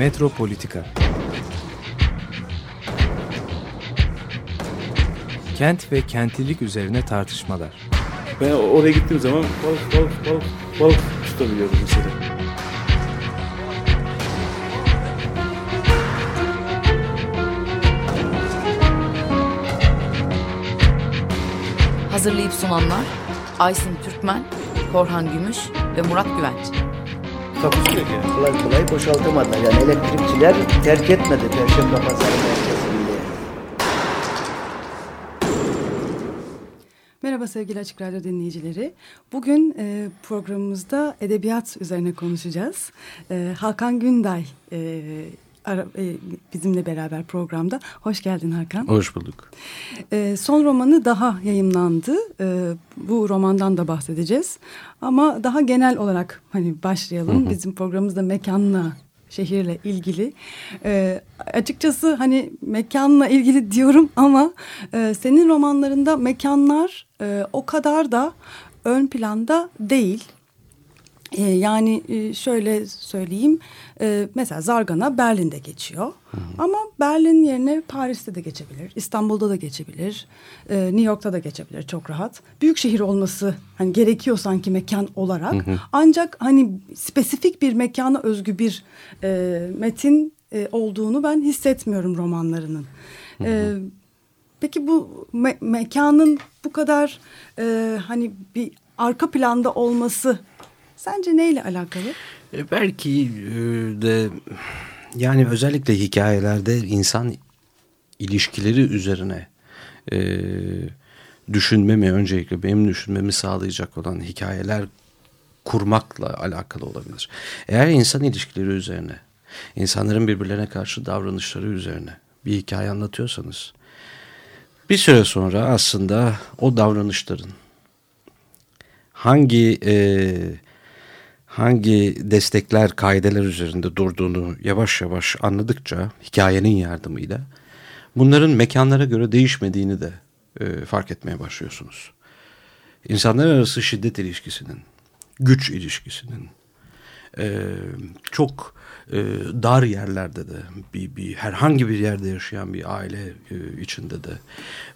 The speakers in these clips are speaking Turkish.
Metropolitika Kent ve kentlilik üzerine tartışmalar. Ben oraya gittiğim zaman balık balık balık balık tutabiliyordum mesela. Hazırlayıp sunanlar Aysin Türkmen, Korhan Gümüş ve Murat Güvenç. Takusuyor yani. kolay kolay boşaltamadılar. Yani elektrikçiler terk etmedi Perşembe Pazarı merkezini. Merhaba sevgili Açık Radyo dinleyicileri. Bugün e, programımızda edebiyat üzerine konuşacağız. E, Hakan Günday e, ara, e, bizimle beraber programda. Hoş geldin Hakan. Hoş bulduk. E, son romanı daha yayımlandı. E, bu romandan da bahsedeceğiz. Ama daha genel olarak hani başlayalım. Hı hı. Bizim programımızda mekanla şehirle ilgili. E, açıkçası hani mekanla ilgili diyorum ama e, senin romanlarında mekanlar e, o kadar da ön planda değil. E, yani e, şöyle söyleyeyim. E, mesela Zargana Berlin'de geçiyor. Ama Berlin yerine Paris'te de geçebilir. İstanbul'da da geçebilir. E, New York'ta da geçebilir çok rahat. Büyük şehir olması hani gerekiyor sanki mekan olarak. Ancak hani spesifik bir mekana özgü bir e, metin e, olduğunu ben hissetmiyorum romanlarının. E, Peki bu me- mekanın bu kadar e, hani bir arka planda olması sence neyle alakalı? E, belki e, de yani özellikle hikayelerde insan ilişkileri üzerine e, düşünmemi öncelikle benim düşünmemi sağlayacak olan hikayeler kurmakla alakalı olabilir. Eğer insan ilişkileri üzerine, insanların birbirlerine karşı davranışları üzerine bir hikaye anlatıyorsanız bir süre sonra aslında o davranışların hangi e, hangi destekler, kaideler üzerinde durduğunu yavaş yavaş anladıkça hikayenin yardımıyla bunların mekanlara göre değişmediğini de e, fark etmeye başlıyorsunuz. İnsanlar arası şiddet ilişkisinin, güç ilişkisinin, e, çok e, dar yerlerde de bir, bir herhangi bir yerde yaşayan bir aile e, içinde de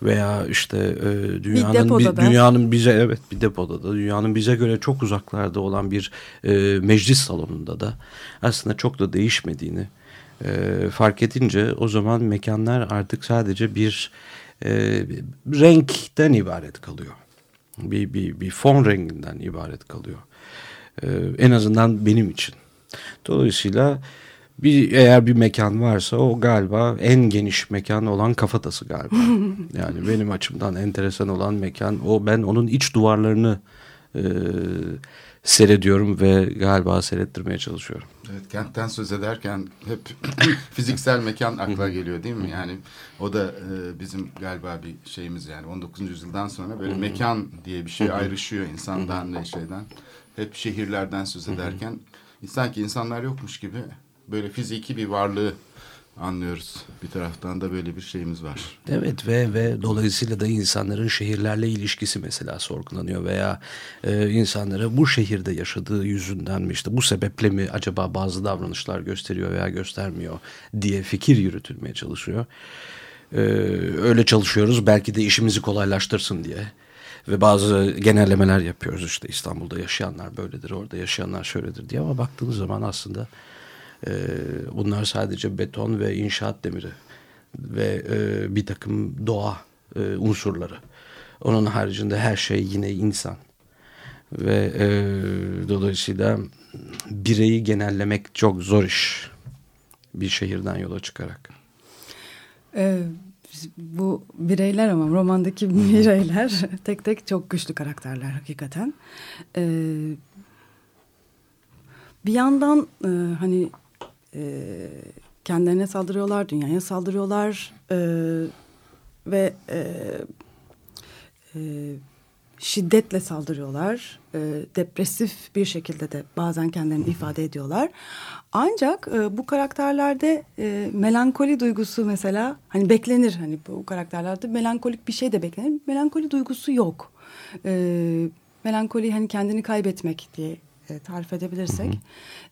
veya işte e, dünyanın depoda bi- dünyanın bize evet bir depoda da dünyanın bize göre çok uzaklarda olan bir e, meclis salonunda da aslında çok da değişmediğini e, fark edince o zaman mekanlar artık sadece bir e, renkten ibaret kalıyor. Bir, bir, bir fon renginden ibaret kalıyor. Ee, en azından benim için. Dolayısıyla bir eğer bir mekan varsa o galiba en geniş mekan olan kafatası galiba. yani benim açımdan enteresan olan mekan o ben onun iç duvarlarını e, seyrediyorum ve galiba seyrettirmeye çalışıyorum. Evet, kentten söz ederken hep fiziksel mekan akla geliyor değil mi? Yani o da e, bizim galiba bir şeyimiz yani 19. yüzyıldan sonra böyle mekan diye bir şey ayrışıyor insandan ve şeyden. Hep şehirlerden söz ederken sanki insanlar yokmuş gibi böyle fiziki bir varlığı anlıyoruz. Bir taraftan da böyle bir şeyimiz var. Evet ve ve dolayısıyla da insanların şehirlerle ilişkisi mesela sorgulanıyor veya e, insanlara bu şehirde yaşadığı yüzünden mi işte bu sebeple mi acaba bazı davranışlar gösteriyor veya göstermiyor diye fikir yürütülmeye çalışıyor. E, öyle çalışıyoruz belki de işimizi kolaylaştırsın diye ve bazı genellemeler yapıyoruz işte İstanbul'da yaşayanlar böyledir orada yaşayanlar şöyledir diye ama baktığınız zaman aslında e, bunlar sadece beton ve inşaat demiri ve e, bir takım doğa e, unsurları. Onun haricinde her şey yine insan. Ve e, dolayısıyla bireyi genellemek çok zor iş. Bir şehirden yola çıkarak. Ee, bu bireyler ama romandaki bireyler tek tek çok güçlü karakterler hakikaten. Ee, bir yandan e, hani e, kendilerine saldırıyorlar, dünyaya saldırıyorlar e, ve e, e, şiddetle saldırıyorlar. E, depresif bir şekilde de bazen kendilerini ifade ediyorlar. Ancak e, bu karakterlerde e, melankoli duygusu mesela hani beklenir hani bu karakterlerde melankolik bir şey de beklenir. Melankoli duygusu yok. E, melankoli hani kendini kaybetmek diye e, tarif edebilirsek.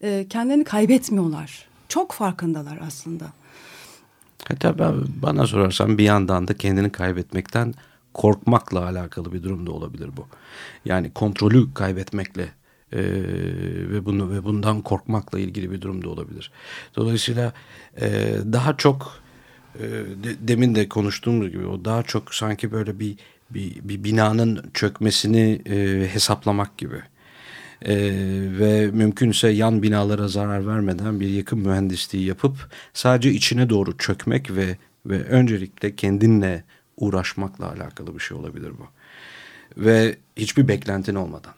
E, kendilerini kaybetmiyorlar. çok farkındalar aslında. Hatta ben, bana sorarsan bir yandan da kendini kaybetmekten korkmakla alakalı bir durum da olabilir bu. Yani kontrolü kaybetmekle e, ve bunu ve bundan korkmakla ilgili bir durum da olabilir. Dolayısıyla e, daha çok e, de, demin de konuştuğumuz gibi o daha çok sanki böyle bir bir, bir binanın çökmesini e, hesaplamak gibi. Ee, ve mümkünse yan binalara zarar vermeden bir yakın mühendisliği yapıp sadece içine doğru çökmek ve ve öncelikle kendinle uğraşmakla alakalı bir şey olabilir bu. Ve hiçbir beklentin olmadan.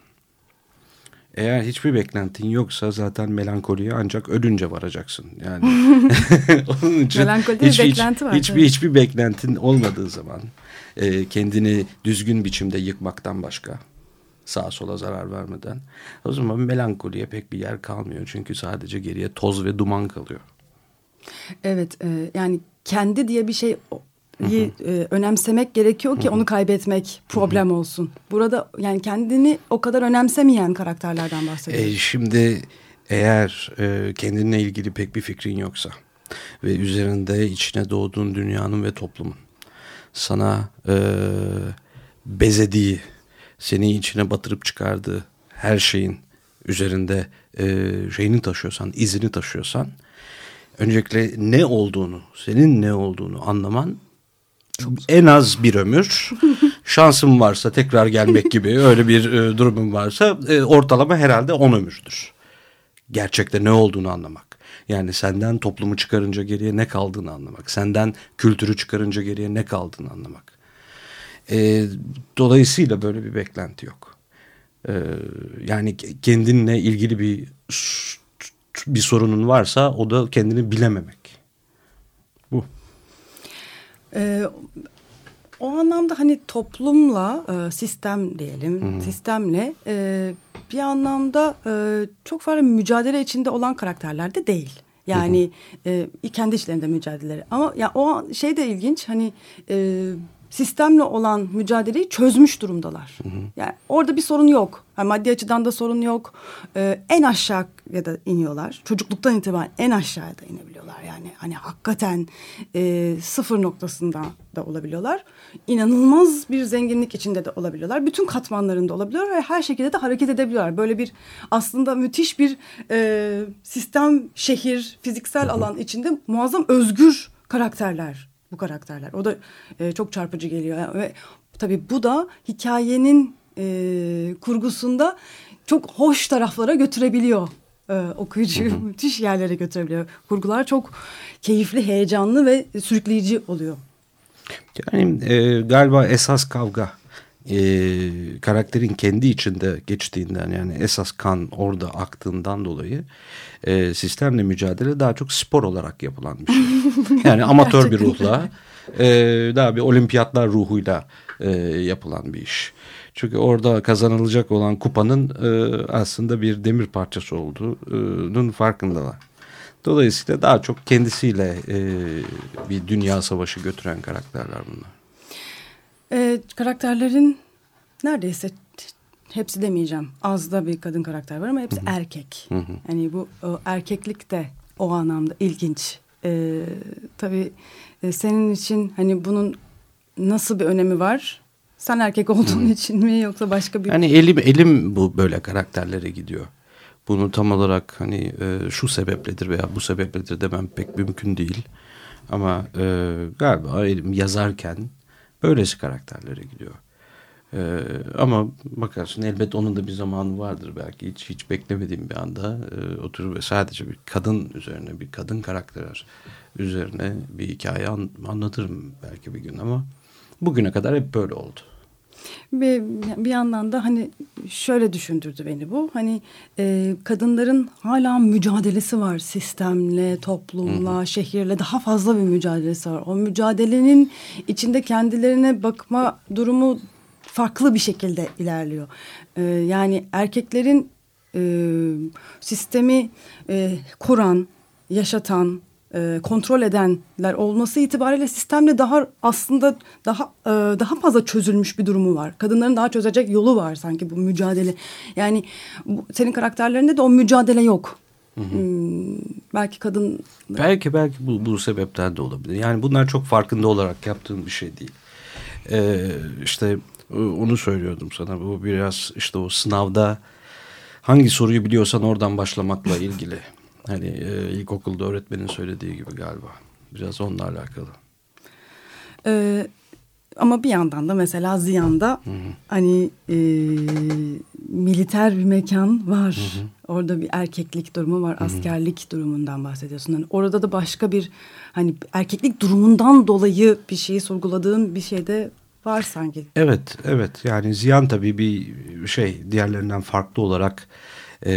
Eğer hiçbir beklentin yoksa zaten melankoliye ancak ölünce varacaksın. Yani onun için Melankolide hiç, bir hiç, beklenti var. hiçbir, hiçbir beklentin olmadığı zaman e, kendini düzgün biçimde yıkmaktan başka sağa sola zarar vermeden o zaman melankoliye pek bir yer kalmıyor. Çünkü sadece geriye toz ve duman kalıyor. Evet e, yani kendi diye bir şey e, önemsemek gerekiyor ki onu kaybetmek problem olsun. Burada yani kendini o kadar önemsemeyen karakterlerden bahsediyoruz. E, şimdi eğer e, kendinle ilgili pek bir fikrin yoksa ve üzerinde içine doğduğun dünyanın ve toplumun sana e, bezediği, seni içine batırıp çıkardığı her şeyin üzerinde e, şeyini taşıyorsan, izini taşıyorsan öncelikle ne olduğunu, senin ne olduğunu anlaman en az bir ömür. Şansım varsa tekrar gelmek gibi öyle bir e, durumum varsa e, ortalama herhalde on ömürdür. Gerçekte ne olduğunu anlamak. Yani senden toplumu çıkarınca geriye ne kaldığını anlamak. Senden kültürü çıkarınca geriye ne kaldığını anlamak. E, dolayısıyla böyle bir beklenti yok. E, yani kendinle ilgili bir bir sorunun varsa o da kendini bilememek. Ee, o anlamda hani toplumla e, sistem diyelim Hı hı. sistemle e, bir anlamda e, çok fazla mücadele içinde olan karakterler de değil. Yani e, kendi içlerinde mücadeleleri ama ya o şey de ilginç hani e, sistemle olan mücadeleyi çözmüş durumdalar. Yani orada bir sorun yok. Yani maddi açıdan da sorun yok. E, en aşağı ya da iniyorlar. Çocukluktan itibaren en aşağıya da inebiliyorlar. Yani hani hakikaten e, sıfır noktasında da olabiliyorlar. İnanılmaz bir zenginlik içinde de olabiliyorlar. Bütün katmanlarında olabiliyorlar ve her şekilde de hareket edebiliyorlar. Böyle bir aslında müthiş bir e, sistem, şehir, fiziksel alan içinde muazzam özgür karakterler bu karakterler. O da e, çok çarpıcı geliyor ve tabii bu da hikayenin e, kurgusunda çok hoş taraflara götürebiliyor e, okuyucuyu müthiş yerlere götürebiliyor. Kurgular çok keyifli, heyecanlı ve sürükleyici oluyor. Yani e, galiba esas kavga e, karakterin kendi içinde geçtiğinden yani esas kan orada aktığından dolayı e, sistemle mücadele daha çok spor olarak yapılan bir şey. Yani amatör bir ruhla e, daha bir olimpiyatlar ruhuyla e, yapılan bir iş. Çünkü orada kazanılacak olan kupanın e, aslında bir demir parçası olduğunun farkındalar. Dolayısıyla daha çok kendisiyle e, bir dünya savaşı götüren karakterler bunlar. E, karakterlerin neredeyse hepsi demeyeceğim. Az da bir kadın karakter var ama hepsi erkek. Hı hı. Yani bu o erkeklik de o anlamda ilginç. E, tabii e, senin için hani bunun nasıl bir önemi var? Sen erkek olduğun için mi yoksa başka bir... Yani elim elim bu böyle karakterlere gidiyor. Bunu tam olarak hani e, şu sebepledir veya bu sebepledir demem pek mümkün değil. Ama e, galiba elim yazarken böylesi karakterlere gidiyor. E, ama bakarsın elbet onun da bir zamanı vardır belki hiç hiç beklemediğim bir anda e, oturur ve sadece bir kadın üzerine bir kadın karakter üzerine bir hikaye an, anlatırım belki bir gün ama bugüne kadar hep böyle oldu. Bir, bir yandan da hani şöyle düşündürdü beni bu. Hani e, kadınların hala mücadelesi var sistemle, toplumla, şehirle daha fazla bir mücadelesi var. O mücadelenin içinde kendilerine bakma durumu farklı bir şekilde ilerliyor. E, yani erkeklerin e, sistemi e, kuran, yaşatan, e, kontrol edenler olması itibariyle sistemde daha aslında daha e, daha fazla çözülmüş bir durumu var. Kadınların daha çözecek yolu var sanki bu mücadele. Yani bu, senin karakterlerinde de o mücadele yok. Hmm, belki kadın Belki belki bu, bu sebepten de olabilir. Yani bunlar çok farkında olarak yaptığın bir şey değil. Ee, işte onu söylüyordum sana. Bu biraz işte o sınavda hangi soruyu biliyorsan oradan başlamakla ilgili. Hani e, ilkokulda öğretmenin söylediği gibi galiba. Biraz onunla alakalı. Ee, ama bir yandan da mesela Ziyan'da hani e, militer bir mekan var. Orada bir erkeklik durumu var. Askerlik durumundan bahsediyorsun. Hani orada da başka bir hani erkeklik durumundan dolayı bir şeyi sorguladığın bir şey de var sanki. Evet, evet. Yani Ziyan tabii bir şey diğerlerinden farklı olarak e,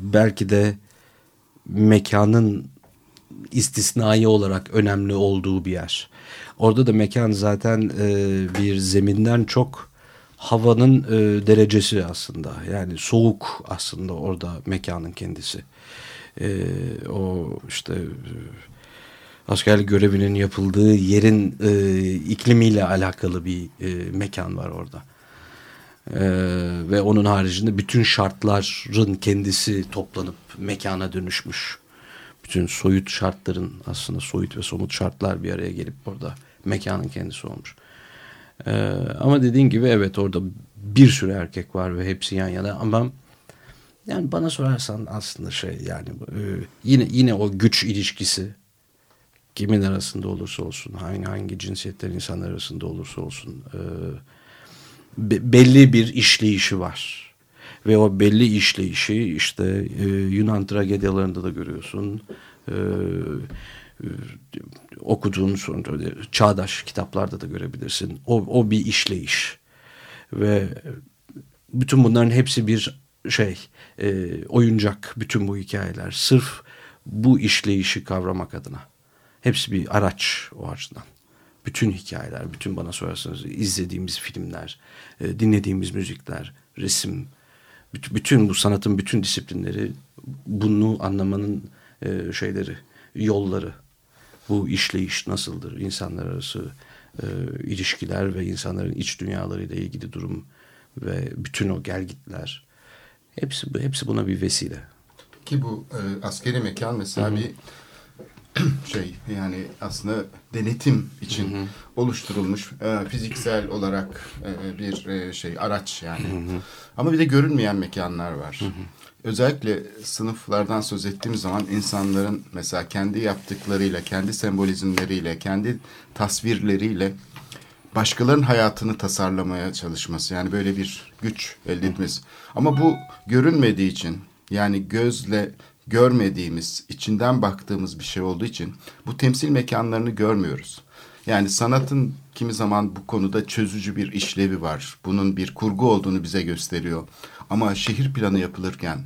belki de mekanın istisnai olarak önemli olduğu bir yer. Orada da mekan zaten e, bir zeminden çok havanın e, derecesi aslında. Yani soğuk aslında orada mekanın kendisi. E, o işte e, askerlik görevinin yapıldığı yerin e, iklimiyle alakalı bir e, mekan var orada. E, ve onun haricinde bütün şartların kendisi toplanıp mekana dönüşmüş. Bütün soyut şartların aslında soyut ve somut şartlar bir araya gelip orada mekanın kendisi olmuş. E, ama dediğin gibi evet orada bir sürü erkek var ve hepsi yan yana ama yani bana sorarsan aslında şey yani e, yine yine o güç ilişkisi kimin arasında olursa olsun, hangi hangi cinsiyetten insanlar arasında olursa olsun e, be, belli bir işleyişi var. Ve o belli işleyişi işte e, Yunan tragedyalarında da görüyorsun. E, e, okuduğun sonra çağdaş kitaplarda da görebilirsin. O, o bir işleyiş. Ve bütün bunların hepsi bir şey e, oyuncak bütün bu hikayeler. Sırf bu işleyişi kavramak adına. Hepsi bir araç o açıdan. Bütün hikayeler, bütün bana sorarsanız izlediğimiz filmler, e, dinlediğimiz müzikler, resim, bütün bu sanatın bütün disiplinleri bunu anlamanın e, şeyleri, yolları. Bu işleyiş nasıldır? İnsanlar arası e, ilişkiler ve insanların iç dünyalarıyla ilgili durum ve bütün o gelgitler. Hepsi, hepsi buna bir vesile. Ki bu e, askeri mekan mesela Hı -hı. bir şey yani aslında denetim için hı hı. oluşturulmuş e, fiziksel olarak e, bir e, şey araç yani. Hı hı. Ama bir de görünmeyen mekanlar var. Hı hı. Özellikle sınıflardan söz ettiğim zaman insanların mesela kendi yaptıklarıyla, kendi sembolizmleriyle, kendi tasvirleriyle başkalarının hayatını tasarlamaya çalışması. Yani böyle bir güç elde etmesi. Ama bu görünmediği için yani gözle görmediğimiz, içinden baktığımız bir şey olduğu için bu temsil mekanlarını görmüyoruz. Yani sanatın kimi zaman bu konuda çözücü bir işlevi var. Bunun bir kurgu olduğunu bize gösteriyor. Ama şehir planı yapılırken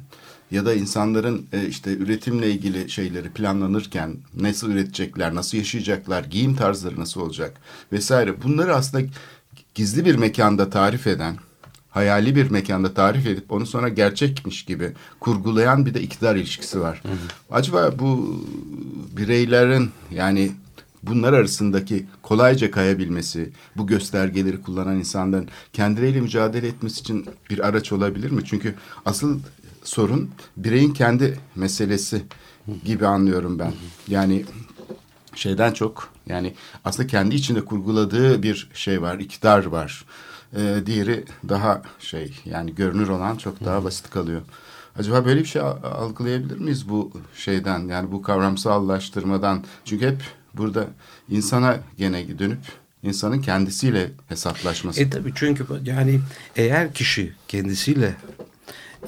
ya da insanların e, işte üretimle ilgili şeyleri planlanırken nasıl üretecekler, nasıl yaşayacaklar, giyim tarzları nasıl olacak vesaire bunları aslında gizli bir mekanda tarif eden hayali bir mekanda tarif edip onu sonra gerçekmiş gibi kurgulayan bir de iktidar ilişkisi var. Hı hı. Acaba bu bireylerin yani bunlar arasındaki kolayca kayabilmesi, bu göstergeleri kullanan insanların kendileriyle mücadele etmesi için bir araç olabilir mi? Çünkü asıl sorun bireyin kendi meselesi gibi anlıyorum ben. Yani şeyden çok yani aslında kendi içinde kurguladığı bir şey var, iktidar var. E, diğeri daha şey yani görünür olan çok daha basit kalıyor. Acaba böyle bir şey algılayabilir miyiz bu şeyden yani bu kavramsallaştırmadan? Çünkü hep burada insana gene dönüp insanın kendisiyle hesaplaşması. E tabii çünkü yani eğer kişi kendisiyle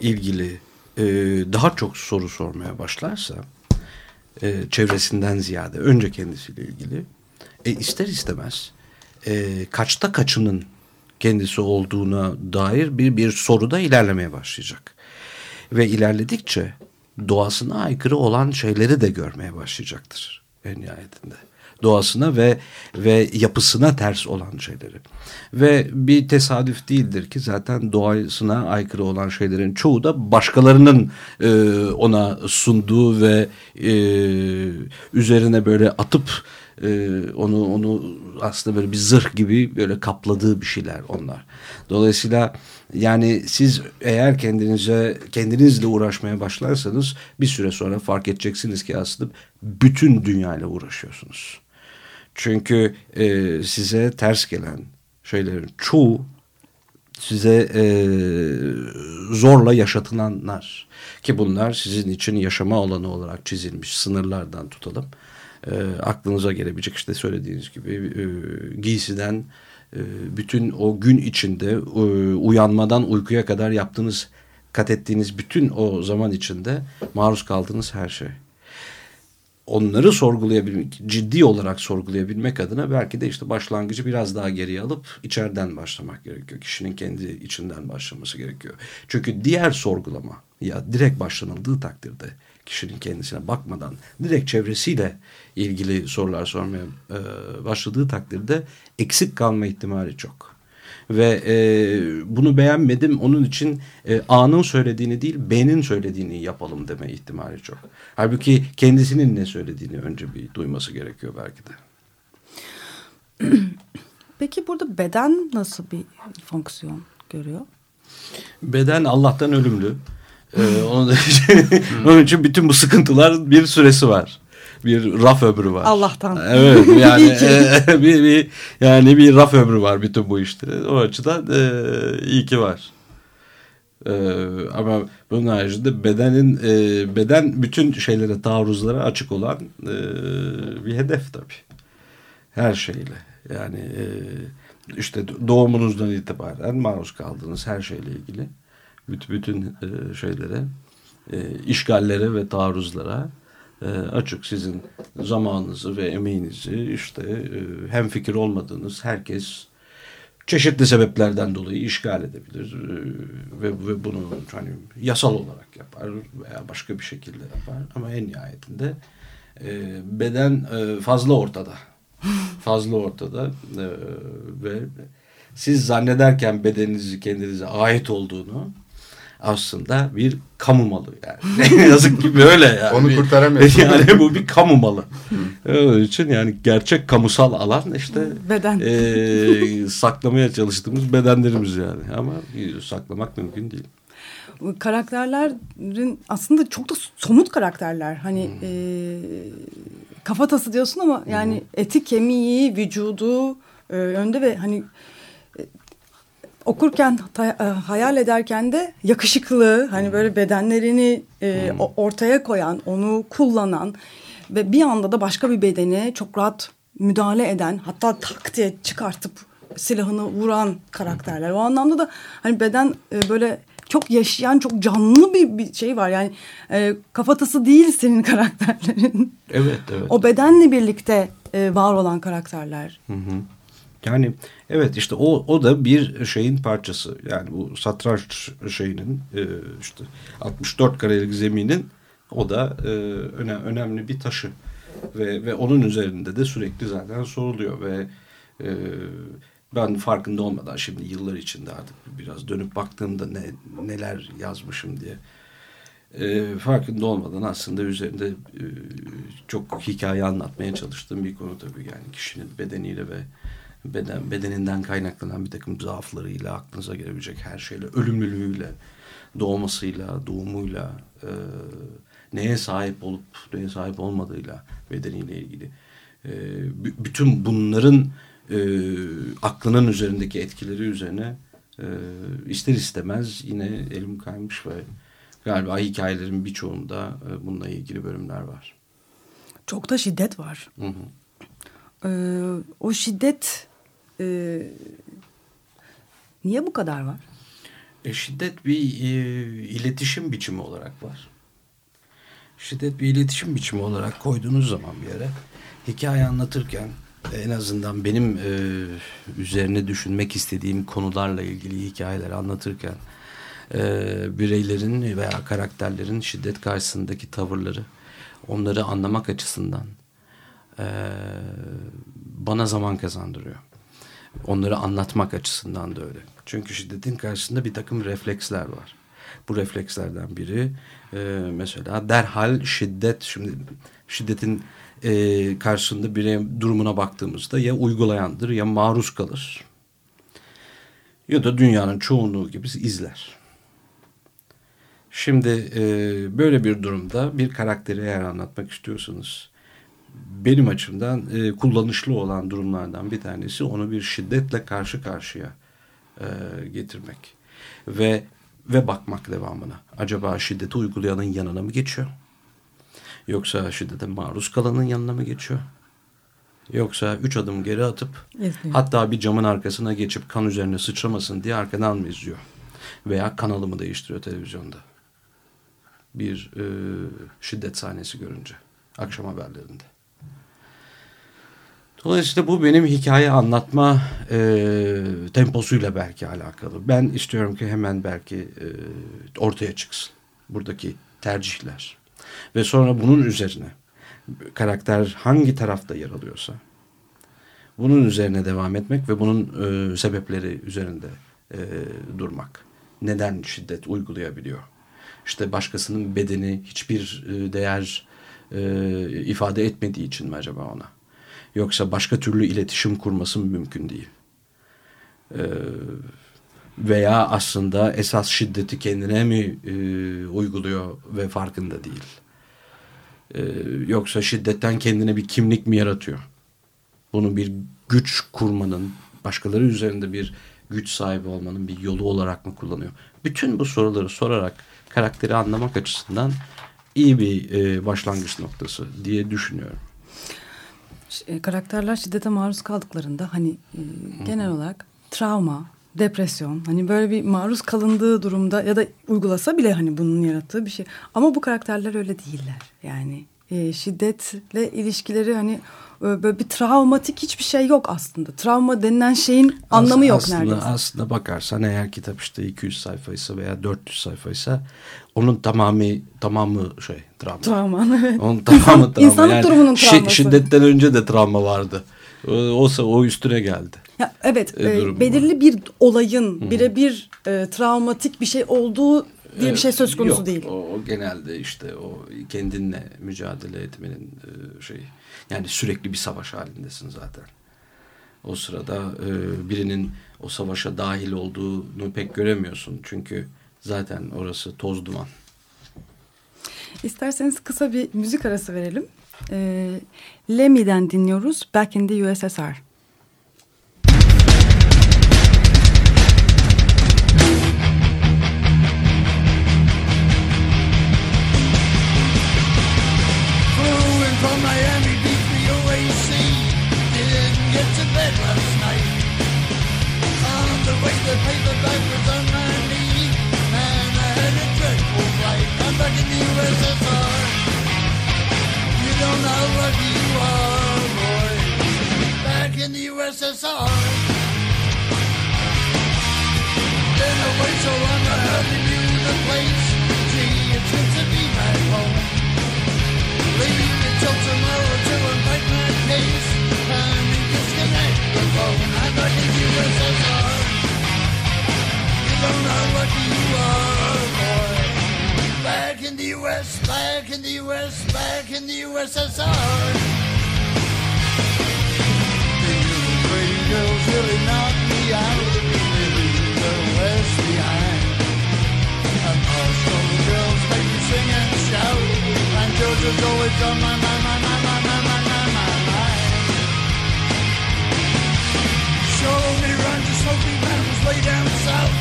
ilgili e, daha çok soru sormaya başlarsa e, çevresinden ziyade önce kendisiyle ilgili e, ister istemez e, kaçta kaçının kendisi olduğuna dair bir bir soruda ilerlemeye başlayacak. Ve ilerledikçe doğasına aykırı olan şeyleri de görmeye başlayacaktır en nihayetinde. Doğasına ve ve yapısına ters olan şeyleri. Ve bir tesadüf değildir ki zaten doğasına aykırı olan şeylerin çoğu da başkalarının e, ona sunduğu ve e, üzerine böyle atıp e, onu onu aslında böyle bir zırh gibi böyle kapladığı bir şeyler onlar. Dolayısıyla yani siz eğer kendinize kendinizle uğraşmaya başlarsanız bir süre sonra fark edeceksiniz ki aslında bütün dünyayla uğraşıyorsunuz. Çünkü e, size ters gelen şeylerin çoğu size e, zorla yaşatılanlar ki bunlar sizin için yaşama alanı olarak çizilmiş sınırlardan tutalım. E, aklınıza gelebilecek işte söylediğiniz gibi e, giysiden e, bütün o gün içinde e, uyanmadan uykuya kadar yaptığınız kat ettiğiniz bütün o zaman içinde maruz kaldığınız her şey onları sorgulayabilmek, ciddi olarak sorgulayabilmek adına belki de işte başlangıcı biraz daha geriye alıp içeriden başlamak gerekiyor. Kişinin kendi içinden başlaması gerekiyor. Çünkü diğer sorgulama ya direkt başlanıldığı takdirde kişinin kendisine bakmadan direkt çevresiyle ilgili sorular sormaya e, başladığı takdirde eksik kalma ihtimali çok. Ve e, bunu beğenmedim onun için e, A'nın söylediğini değil B'nin söylediğini yapalım deme ihtimali çok. Halbuki kendisinin ne söylediğini önce bir duyması gerekiyor belki de. Peki burada beden nasıl bir fonksiyon görüyor? Beden Allah'tan ölümlü. Ee, onun, onun için bütün bu sıkıntılar bir süresi var bir raf ömrü var. Allah'tan. Evet yani e, bir, bir yani bir raf ömrü var bütün bu işte. O açıdan e, iyi ki var. E, ama bunun haricinde bedenin e, beden bütün şeylere taarruzlara açık olan e, bir hedef tabii. Her şeyle. Yani e, işte doğumunuzdan itibaren maruz kaldığınız her şeyle ilgili bütün, e, şeylere e, işgallere ve taarruzlara e, açık sizin zamanınızı ve emeğinizi işte hem fikir olmadığınız herkes çeşitli sebeplerden dolayı işgal edebilir ve, ve bunu hani yasal olarak yapar veya başka bir şekilde yapar. Ama en nihayetinde beden fazla ortada. Fazla ortada ve siz zannederken bedeninizi kendinize ait olduğunu aslında bir kamu malı yani. Yazık ki böyle yani. Onu kurtaramıyorsun. Yani bu bir kamu malı. Onun için yani gerçek kamusal alan işte beden. E, saklamaya çalıştığımız bedenlerimiz yani. Ama saklamak mümkün değil. Karakterlerin aslında çok da somut karakterler. Hani hmm. e, kafatası diyorsun ama yani hmm. eti kemiği, vücudu e, önde ve hani okurken e, hayal ederken de yakışıklı hani böyle bedenlerini e, ortaya koyan onu kullanan ve bir anda da başka bir bedene çok rahat müdahale eden hatta tak diye çıkartıp silahını vuran karakterler. O anlamda da hani beden e, böyle çok yaşayan, çok canlı bir, bir şey var. Yani e, kafatası değil senin karakterlerin. Evet, evet. O bedenle birlikte e, var olan karakterler. Hı hı. Yani evet işte o, o da bir şeyin parçası. Yani bu satranç şeyinin e, işte 64 karelik zeminin o da e, öne, önemli bir taşı. Ve, ve onun üzerinde de sürekli zaten soruluyor ve e, ben farkında olmadan şimdi yıllar içinde artık biraz dönüp baktığımda ne, neler yazmışım diye e, farkında olmadan aslında üzerinde e, çok hikaye anlatmaya çalıştığım bir konu tabii yani kişinin bedeniyle ve beden, bedeninden kaynaklanan bir takım zaaflarıyla, aklınıza gelebilecek her şeyle, ölümlülüğüyle, doğmasıyla, doğumuyla, e, neye sahip olup neye sahip olmadığıyla bedeniyle ilgili. E, bütün bunların e, aklının üzerindeki etkileri üzerine e, ister istemez yine elim kaymış ve galiba hikayelerin birçoğunda e, bununla ilgili bölümler var. Çok da şiddet var. Hı hı. Ee, o şiddet e, niye bu kadar var? E, şiddet bir e, iletişim biçimi olarak var. Şiddet bir iletişim biçimi olarak koyduğunuz zaman bir yere hikaye anlatırken en azından benim e, üzerine düşünmek istediğim konularla ilgili hikayeler anlatırken e, bireylerin veya karakterlerin şiddet karşısındaki tavırları onları anlamak açısından e, bana zaman kazandırıyor. Onları anlatmak açısından da öyle. Çünkü şiddetin karşısında bir takım refleksler var. Bu reflekslerden biri e, mesela derhal şiddet şimdi Şiddetin e, karşısında bir durumuna baktığımızda ya uygulayandır ya maruz kalır. Ya da dünyanın çoğunluğu gibi izler. Şimdi e, böyle bir durumda bir karakteri eğer anlatmak istiyorsanız benim açımdan e, kullanışlı olan durumlardan bir tanesi onu bir şiddetle karşı karşıya e, getirmek ve ve bakmak devamına. Acaba şiddeti uygulayanın yanına mı geçiyor? Yoksa şiddete maruz kalanın yanına mı geçiyor? Yoksa üç adım geri atıp İzliyor. hatta bir camın arkasına geçip kan üzerine sıçramasın diye arkadan mı izliyor? Veya kanalımı değiştiriyor televizyonda. Bir e, şiddet sahnesi görünce akşam haberlerinde. Dolayısıyla bu benim hikaye anlatma e, temposuyla belki alakalı. Ben istiyorum ki hemen belki e, ortaya çıksın buradaki tercihler. Ve sonra bunun üzerine karakter hangi tarafta yer alıyorsa bunun üzerine devam etmek ve bunun e, sebepleri üzerinde e, durmak. Neden şiddet uygulayabiliyor? İşte başkasının bedeni hiçbir e, değer e, ifade etmediği için mi acaba ona? Yoksa başka türlü iletişim kurması mümkün değil? Ee, veya aslında esas şiddeti kendine mi e, uyguluyor ve farkında değil? Ee, yoksa şiddetten kendine bir kimlik mi yaratıyor? Bunu bir güç kurmanın, başkaları üzerinde bir güç sahibi olmanın bir yolu olarak mı kullanıyor? Bütün bu soruları sorarak karakteri anlamak açısından iyi bir e, başlangıç noktası diye düşünüyorum. E, karakterler şiddete maruz kaldıklarında hani e, genel olarak travma, depresyon hani böyle bir maruz kalındığı durumda ya da uygulasa bile hani bunun yarattığı bir şey. Ama bu karakterler öyle değiller. Yani e, şiddetle ilişkileri hani e, böyle bir travmatik hiçbir şey yok aslında. Travma denilen şeyin anlamı yok aslında, neredeyse. Aslında bakarsan eğer kitap işte 200 sayfaysa veya 400 sayfaysa onun tamamı tamamı şey travma. Travma evet. Onun tamamı travma. İnsanlık durumunun şi- travması. şiddetten önce de travma vardı. O, o, üstüne geldi. Ya, evet E, e, belirli bir olayın birebir e, travmatik bir şey olduğu diye bir şey söz konusu Yok, değil. O, o genelde işte o kendinle mücadele etmenin e, şeyi. Yani sürekli bir savaş halindesin zaten. O sırada e, birinin o savaşa dahil olduğunu pek göremiyorsun. Çünkü zaten orası toz duman. İsterseniz kısa bir müzik arası verelim. E, Lemmy'den dinliyoruz Back in the USSR. In the USSR. Been away so long, I hardly knew the place. Gee, it's good to be back home. Leave until tomorrow to unpack my case and disconnect the phone. I'm back in the USSR. You don't know lucky you are, boy. Back in the US, back in the US, back in the USSR. Really knocked me out. Leave the West behind. And girls make me sing and shout. And always on my my my my my mind. Show me mountains down south.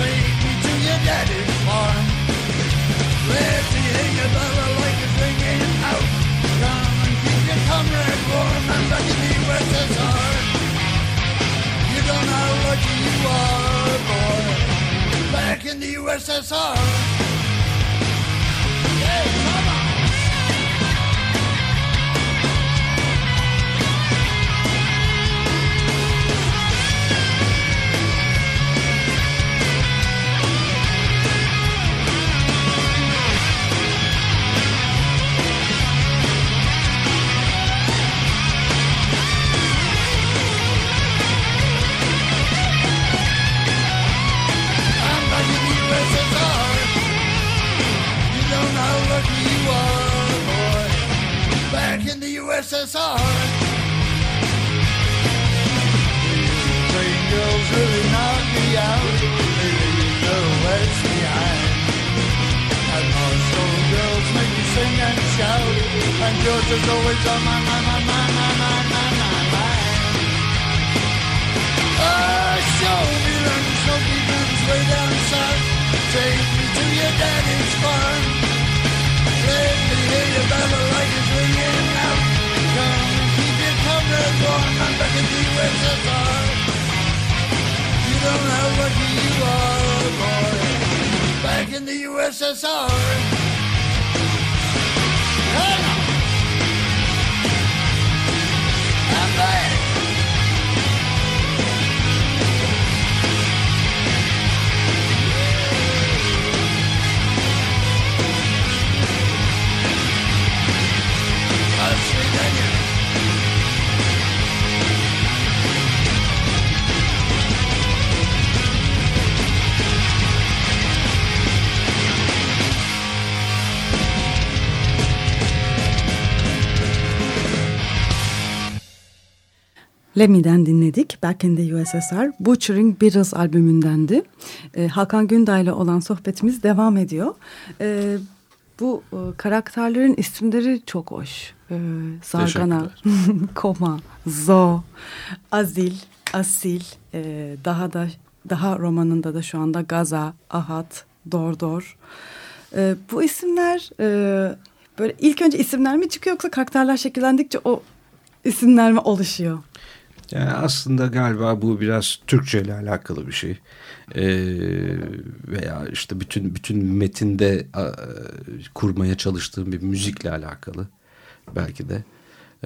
Take me to your daddy's farm. Like out. Come and keep your comrade warm. I'm back in the USSR what you are, boy. Back in the USSR. USSR. Train girls really knock me out. They leave no west behind. And Moscow girls make me sing and shout. And Georgia's always on my, my, my, my, my, my, my, my mind. Oh, show me them smoky guns way down south. Take me to your daddy's farm. Let me hear your battle like it's ringing I'm in the. You don't know what you are, boy. Back in the USSR. Lemmy'den dinledik. Back in the USSR. Butchering Beatles albümündendi. Ee, Hakan Günday'la olan sohbetimiz devam ediyor. Ee, bu e, karakterlerin isimleri çok hoş. Ee, Zargana, Koma, Zo, Azil, Asil, e, daha da daha romanında da şu anda Gaza, Ahat, Dordor. Ee, bu isimler e, böyle ilk önce isimler mi çıkıyor yoksa karakterler şekillendikçe o isimler mi oluşuyor? Yani aslında galiba bu biraz Türkçe ile alakalı bir şey. Ee, veya işte bütün bütün metinde a, kurmaya çalıştığım bir müzikle alakalı belki de.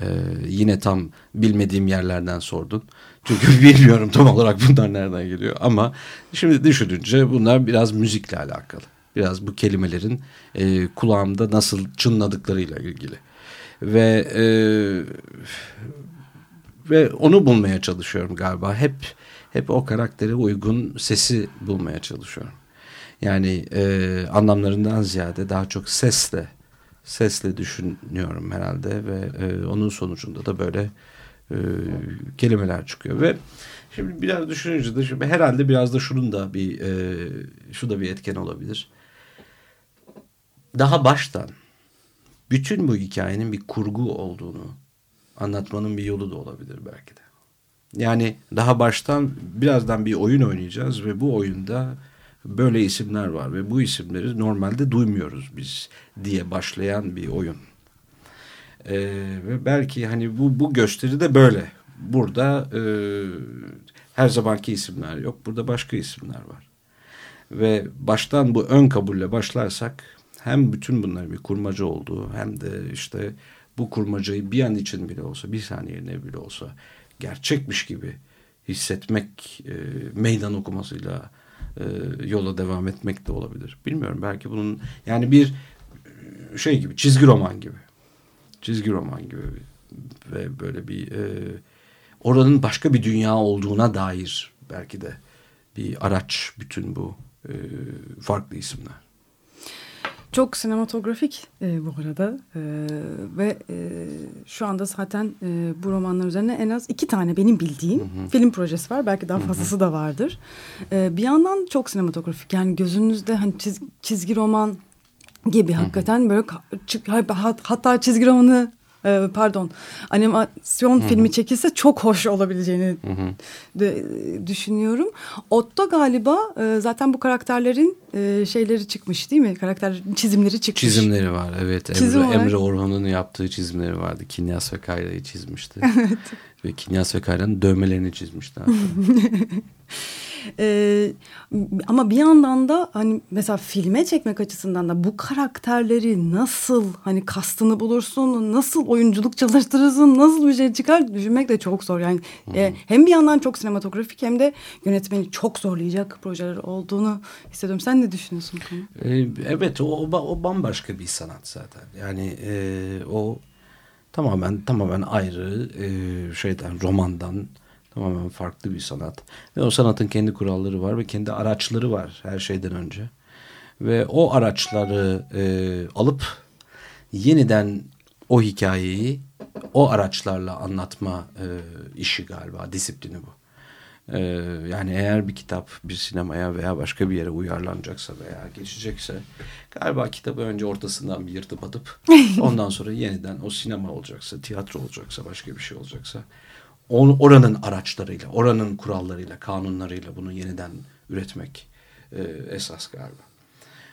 Ee, yine tam bilmediğim yerlerden sordun. Çünkü bilmiyorum tam olarak bunlar nereden geliyor. Ama şimdi düşününce bunlar biraz müzikle alakalı. Biraz bu kelimelerin e, kulağımda nasıl çınladıklarıyla ilgili. Ve e, ve onu bulmaya çalışıyorum galiba. Hep hep o karaktere uygun sesi bulmaya çalışıyorum. Yani e, anlamlarından ziyade daha çok sesle sesle düşünüyorum herhalde ve e, onun sonucunda da böyle e, kelimeler çıkıyor ve şimdi biraz düşününce de şimdi herhalde biraz da şunun da bir e, şu da bir etken olabilir. Daha baştan bütün bu hikayenin bir kurgu olduğunu anlatmanın bir yolu da olabilir belki de. Yani daha baştan birazdan bir oyun oynayacağız ve bu oyunda böyle isimler var ve bu isimleri normalde duymuyoruz biz diye başlayan bir oyun. Ee, ve belki hani bu, bu gösteri de böyle. Burada e, her zamanki isimler yok. Burada başka isimler var. Ve baştan bu ön kabulle başlarsak hem bütün bunların bir kurmaca olduğu hem de işte bu kurmacayı bir an için bile olsa bir saniyene bile olsa gerçekmiş gibi hissetmek e, meydan okumasıyla e, yola devam etmek de olabilir. Bilmiyorum belki bunun yani bir e, şey gibi çizgi roman gibi çizgi roman gibi ve böyle bir e, oranın başka bir dünya olduğuna dair belki de bir araç bütün bu e, farklı isimler. Çok sinematografik e, bu arada e, ve e, şu anda zaten e, bu romanlar üzerine en az iki tane benim bildiğim hı hı. film projesi var. Belki daha fazlası hı hı. da vardır. E, bir yandan çok sinematografik yani gözünüzde hani çiz, çizgi roman gibi hakikaten böyle hatta çizgi romanı e, pardon animasyon Hı-hı. filmi çekilse çok hoş olabileceğini de, düşünüyorum. Otto galiba e, zaten bu karakterlerin e, şeyleri çıkmış değil mi? Karakter çizimleri çıkmış. Çizimleri var evet. Çizim Emre, Emre Orhan'ın yaptığı çizimleri vardı. Kinyas ve Kayra'yı çizmişti. Evet. Ve Kinyas ve Kayra'nın dövmelerini çizmişti. Ee, ama bir yandan da hani mesela filme çekmek açısından da bu karakterleri nasıl hani kastını bulursun, nasıl oyunculuk çalıştırırsın, nasıl bir şey çıkar düşünmek de çok zor. Yani e, hem bir yandan çok sinematografik hem de yönetmeni çok zorlayacak projeler olduğunu hissediyorum. Sen ne düşünüyorsun? Ee, evet o, o bambaşka bir sanat zaten. Yani e, o tamamen tamamen ayrı e, şeyden romandan Tamamen farklı bir sanat. Ve o sanatın kendi kuralları var ve kendi araçları var her şeyden önce. Ve o araçları e, alıp yeniden o hikayeyi o araçlarla anlatma e, işi galiba disiplini bu. E, yani eğer bir kitap bir sinemaya veya başka bir yere uyarlanacaksa veya geçecekse galiba kitabı önce ortasından bir yırtıp atıp ondan sonra yeniden o sinema olacaksa tiyatro olacaksa başka bir şey olacaksa oranın araçlarıyla oranın kurallarıyla kanunlarıyla bunu yeniden üretmek e, esas galiba.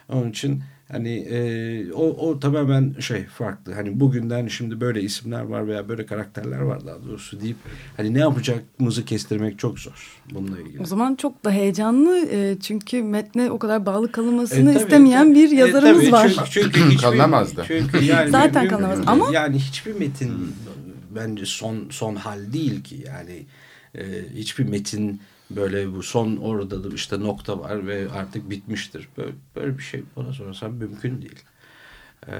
Onun için hani e, o, o tamamen şey farklı. Hani bugünden şimdi böyle isimler var veya böyle karakterler var daha doğrusu deyip hani ne yapacağımızı kestirmek çok zor bununla ilgili. O zaman çok da heyecanlı e, çünkü metne o kadar bağlı kalınmasını E, tabii, istemeyen tabii. bir E, yazarımız tabii, var. Çünkü, çünkü hiçbir, Kalınamaz da. Çünkü yani Zaten kalınamaz ama- yani hiçbir metin bence son son hal değil ki yani e, hiçbir metin böyle bu son orada da işte nokta var ve artık bitmiştir. Böyle, böyle bir şey bana sorarsan mümkün değil. Ee,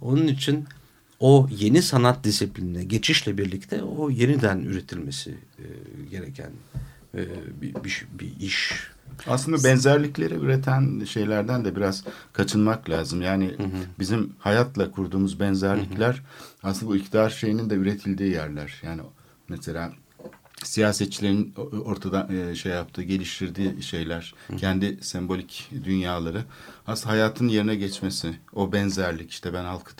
onun için o yeni sanat disiplinine geçişle birlikte o yeniden üretilmesi e, gereken e, bir, bir, bir iş. Aslında benzerlikleri üreten şeylerden de biraz kaçınmak lazım. Yani bizim hayatla kurduğumuz benzerlikler aslında bu iktidar şeyinin de üretildiği yerler. Yani mesela siyasetçilerin ortada e, şey yaptığı, geliştirdiği şeyler, kendi sembolik dünyaları aslında hayatın yerine geçmesi, o benzerlik işte ben halk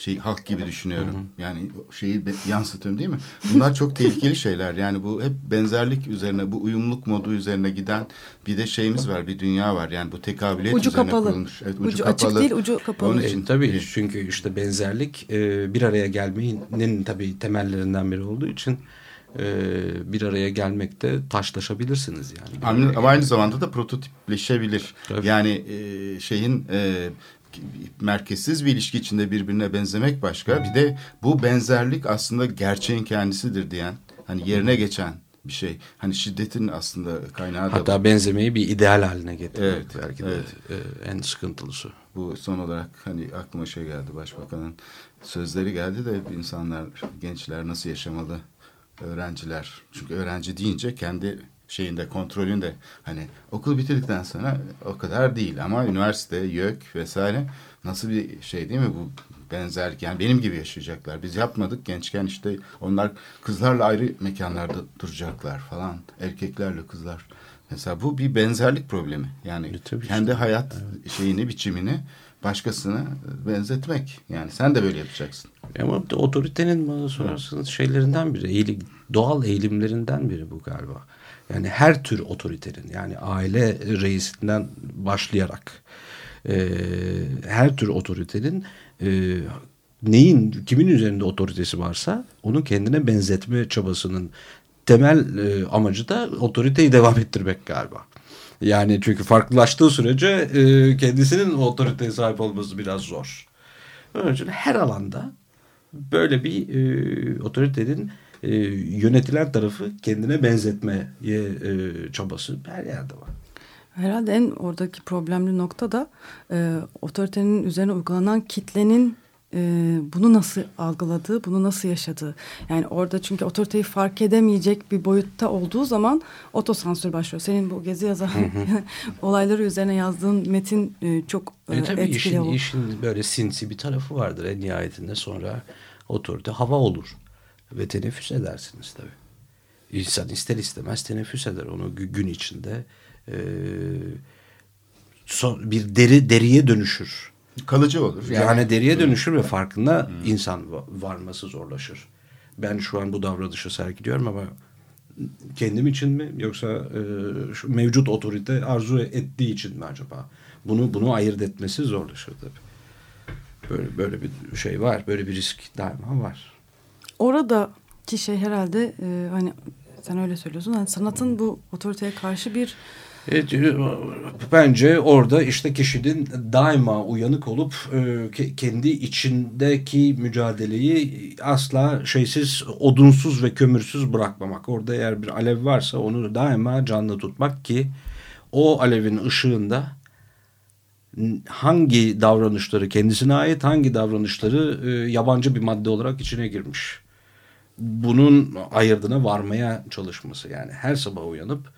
şey halk gibi düşünüyorum. Yani o şeyi be- yansıtıyorum değil mi? Bunlar çok tehlikeli şeyler. Yani bu hep benzerlik üzerine, bu uyumluluk modu üzerine giden bir de şeyimiz var, bir dünya var. Yani bu tekabiliyet Ucu üzerine kapalı. kurulmuş. Evet, Ucu açık değil, ucu kapalı. Onun E, için tabii çünkü işte benzerlik e, bir araya gelmenin tabii temellerinden biri olduğu için e, bir araya gelmekte taşlaşabilirsiniz yani. Ama aynı zamanda da prototipleşebilir. Tabii. Yani e, şeyin e, merkezsiz bir ilişki içinde birbirine benzemek başka. Bir de bu benzerlik aslında gerçeğin kendisidir diyen, hani yerine geçen bir şey. Hani şiddetin aslında kaynağı da Hatta benzemeyi bir ideal haline getirmek Evet, belki de e, en sıkıntılısı. bu son olarak hani aklıma şey geldi başbakanın sözleri geldi de insanlar gençler nasıl yaşamalı öğrenciler çünkü öğrenci deyince kendi şeyinde kontrolünde. Hani okul bitirdikten sonra o kadar değil ama üniversite YÖK vesaire nasıl bir şey değil mi? Bu benzerlik yani benim gibi yaşayacaklar. Biz yapmadık. Gençken işte onlar kızlarla ayrı mekanlarda duracaklar falan. Erkeklerle kızlar. Mesela bu bir benzerlik problemi. Yani E, tabii kendi hayat şeyini biçimini başkasına benzetmek. Yani sen de böyle yapacaksın. Ama otoritenin bana sorarsanız şeylerinden biri, eğilim, doğal eğilimlerinden biri bu galiba. Yani her tür otoritenin yani aile reisinden başlayarak e, her tür otoritenin e, neyin kimin üzerinde otoritesi varsa onu kendine benzetme çabasının temel e, amacı da otoriteyi devam ettirmek galiba. Yani çünkü farklılaştığı sürece e, kendisinin otoriteye sahip olması biraz zor. Onun için her alanda böyle bir e, otoritenin e, yönetilen tarafı kendine benzetmeye e, çabası her yerde var. Herhalde en oradaki problemli nokta da e, otoritenin üzerine uygulanan kitlenin e, bunu nasıl algıladığı, bunu nasıl yaşadığı. Yani orada çünkü otoriteyi fark edemeyecek bir boyutta olduğu zaman otosansür başlıyor. Senin bu gezi yazan olayları üzerine yazdığın metin e, çok e, E tabii etkili işin, işin böyle sinsi bir tarafı vardır en nihayetinde sonra otorite hava olur ve teneffüs edersiniz tabii. İnsan ister istemez teneffüs eder onu gü- gün içinde e, son, bir deri deriye dönüşür. Kalıcı olur. Yani, deriye dönüşür ve farkında insan va- varması zorlaşır. Ben şu an bu davranışı sergiliyorum ama kendim için mi yoksa e, şu mevcut otorite arzu ettiği için mi acaba? Bunu bunu ayırt etmesi zorlaşır tabii. Böyle böyle bir şey var. Böyle bir risk daima var. Oradaki şey herhalde e, hani sen öyle söylüyorsun. Hani sanatın bu otoriteye karşı bir Evet, bence orada işte kişinin daima uyanık olup e, ke- kendi içindeki mücadeleyi asla şeysiz, odunsuz ve kömürsüz bırakmamak. Orada eğer bir alev varsa onu daima canlı tutmak ki o alevin ışığında hangi davranışları kendisine ait, hangi davranışları e, yabancı bir madde olarak içine girmiş. Bunun ayırdına varmaya çalışması yani her sabah uyanıp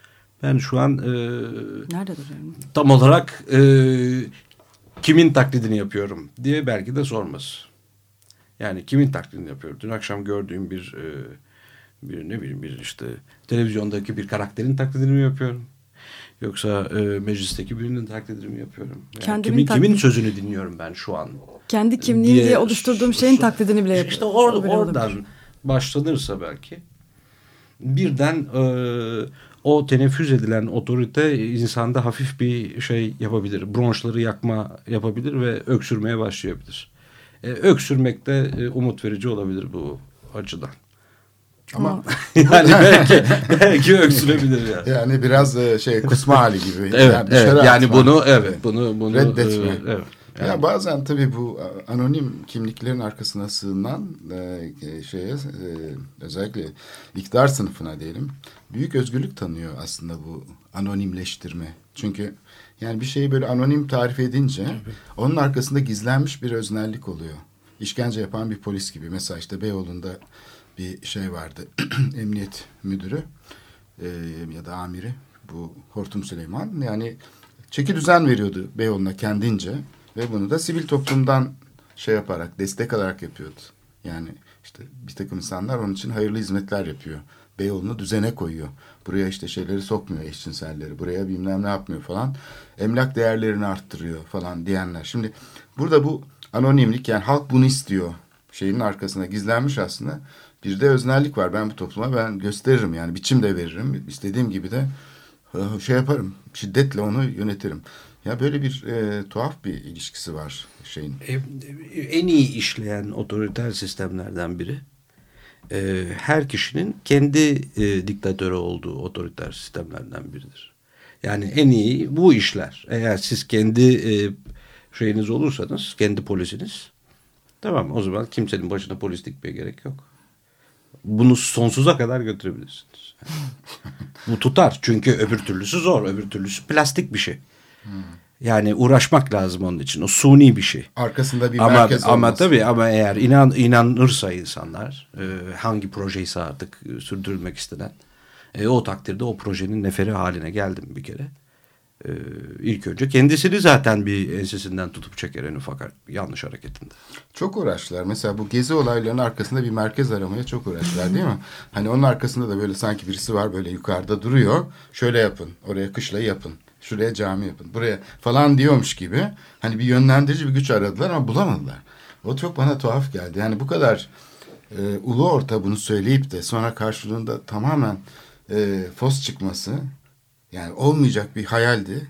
ben şu an e, nerede duruyorum? tam olarak e, kimin taklidini yapıyorum diye belki de sorması. Yani kimin taklidini yapıyorum? Dün akşam gördüğüm bir e, bir ne bileyim bir işte televizyondaki bir karakterin taklidini mi yapıyorum? Yoksa e, meclisteki birinin taklidini mi yapıyorum? Yani Kendimin kimin, kimin taklidi- sözünü dinliyorum ben şu an? Kendi kimliğim diye, oluşturduğum şeyin taklidini bile İşte yapıyorum. or, O bile olabilir. Başlanırsa belki birden e, o teneffüs edilen otorite insanda hafif bir şey yapabilir. Bronşları yakma yapabilir ve öksürmeye başlayabilir. E, öksürmek de e, umut verici olabilir bu açıdan. Ama yani belki, belki öksürebilir yani. yani biraz e, şey kusma hali gibi. Evet, yani, evet. yani atma. bunu evet bunu bunu Reddetme. e, evet. Ya Yani- bazen tabii bu anonim kimliklerin arkasına sığınan e, şeye e, özellikle iktidar sınıfına diyelim büyük özgürlük tanıyor aslında bu anonimleştirme. Çünkü yani bir şeyi böyle anonim tarif edince onun arkasında gizlenmiş bir öznellik oluyor. İşkence yapan bir polis gibi. Mesela işte Beyoğlu'nda bir şey vardı. Emniyet müdürü e, ya da amiri bu Hortum Süleyman yani çeki düzen veriyordu Beyoğlu'na kendince ve bunu da sivil toplumdan şey yaparak destek alarak yapıyordu. Yani işte bir takım insanlar onun için hayırlı hizmetler yapıyor. Beyoğlu'nu düzene koyuyor. Buraya işte şeyleri sokmuyor eşcinselleri. Buraya bilmem ne yapmıyor falan. Emlak değerlerini arttırıyor falan diyenler. Şimdi burada bu anonimlik yani halk bunu istiyor şeyin arkasına gizlenmiş aslında. Bir de öznellik var. Ben bu topluma ben gösteririm yani biçim de veririm. İstediğim gibi de e, şey yaparım. Şiddetle onu yönetirim. Ya böyle bir e, tuhaf bir ilişkisi var şeyin. E, en iyi işleyen otoriter sistemlerden biri e, her kişinin kendi e, diktatörü olduğu otoriter sistemlerden biridir. Yani en iyi bu işler. Eğer siz kendi e, şeyiniz olursanız, kendi polisiniz tamam o zaman kimsenin başına polis dikmeye gerek yok. Bunu sonsuza kadar götürebilirsiniz. bu tutar çünkü öbür türlüsü zor. Öbür türlüsü plastik bir şey. Yani uğraşmak lazım onun için. O suni bir şey. Arkasında bir ama, merkez ama olması. tabii ama eğer inan inanırsa insanlar e, hangi projeyse artık e, sürdürülmek istenen e, o takdirde o projenin neferi haline geldim bir kere. E, ilk önce kendisini zaten bir ensesinden tutup çeker en ufak yanlış hareketinde. Çok uğraştılar. Mesela bu gezi olaylarının arkasında bir merkez aramaya çok uğraştılar değil mi? Hani onun arkasında da böyle sanki birisi var böyle yukarıda duruyor. Şöyle yapın. Oraya kışlayı yapın. Şuraya cami yapın. Buraya falan diyormuş gibi. Hani bir yönlendirici bir güç aradılar ama bulamadılar. O çok bana tuhaf geldi. Yani bu kadar e, ulu orta bunu söyleyip de sonra karşılığında tamamen e, fos çıkması yani olmayacak bir hayaldi.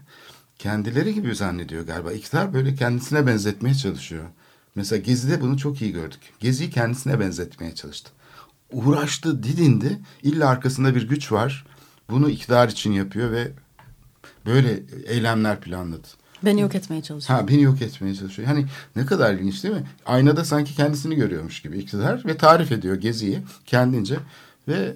Kendileri gibi zannediyor galiba. İktidar böyle kendisine benzetmeye çalışıyor. Mesela Gezi'de bunu çok iyi gördük. Gezi'yi kendisine benzetmeye çalıştı. Uğraştı, didindi. İlla arkasında bir güç var. Bunu iktidar için yapıyor ve böyle eylemler planladı. Beni yok etmeye çalışıyor. Ha beni yok etmeye çalışıyor. Hani ne kadar ilginç değil mi? Aynada sanki kendisini görüyormuş gibi iktidar ve tarif ediyor Gezi'yi kendince ve